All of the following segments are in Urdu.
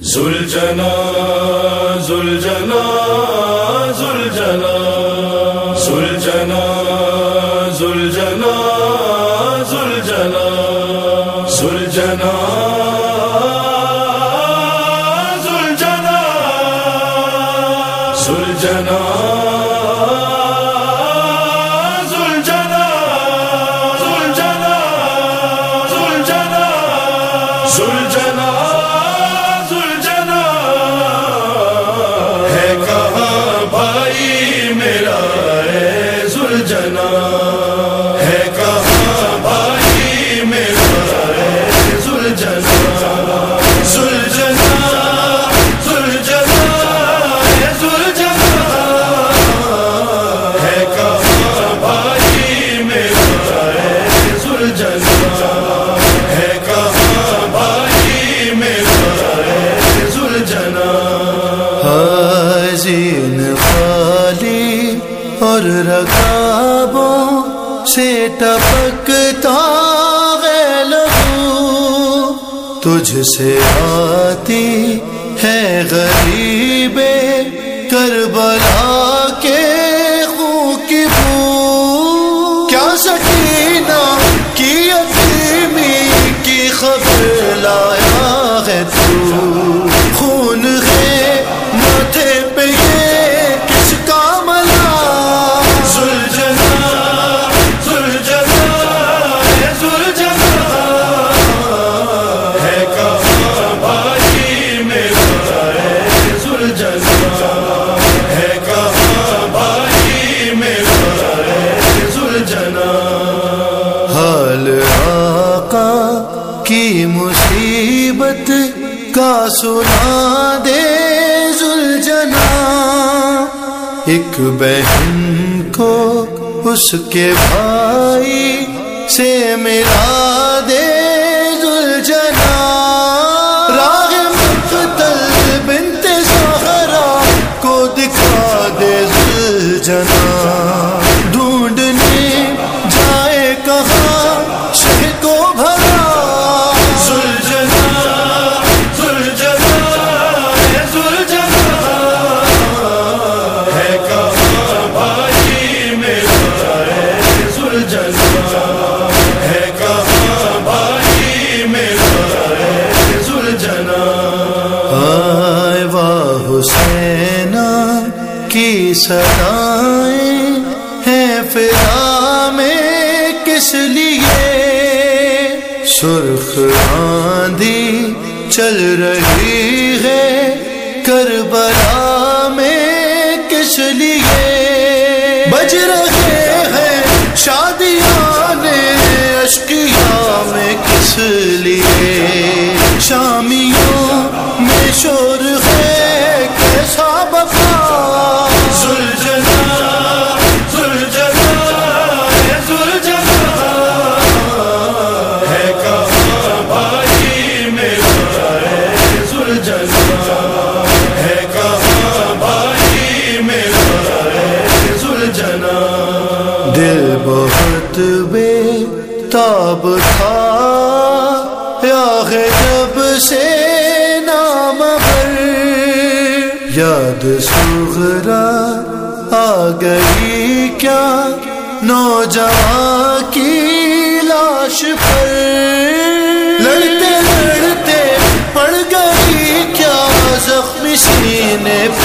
زلجنا زلجنا زلجنا زلجنا زلجنا زلجنا زلجنا زلجنا زلجنا میرا ٹپکتا ہے لہو تجھ سے آتی ہے غریب کربلا کے خون کی بو کیا سکینہ کی یتیمی کی خبر لایا ہے تو؟ ہے کہاں بھائی میرا زلجنا حال آقا کی مصیبت کا سنا دے زلجنا۔ ایک بہن کو اس کے بھائی سے ملا دے۔ کی سدائیں ہیں فضا میں کس لیے؟ سرخ آندھی چل رہی شادیاں نے اشکیا میں کس لیے؟ بہت بے تاب تھا۔ یا ہے جب سے نام بھر یاد سغرا آ گئی۔ کیا نوجوان کی لاش پر لڑتے لڑتے پڑ گئی۔ کیا زخمی سینے پر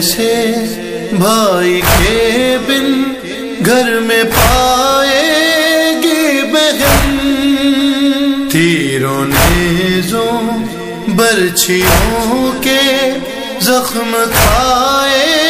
بھائی بھائی کے بن گھر میں پائے گی بہن؟ تیروں نیزوں، برچھیوں کے زخم کھائے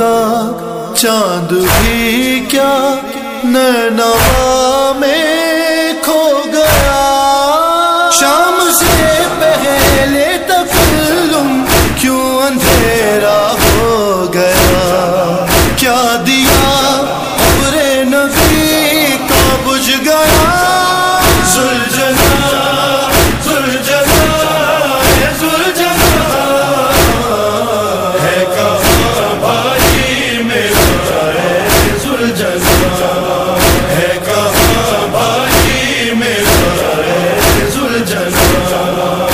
کا چاند بھی کیا نینوا میں چلا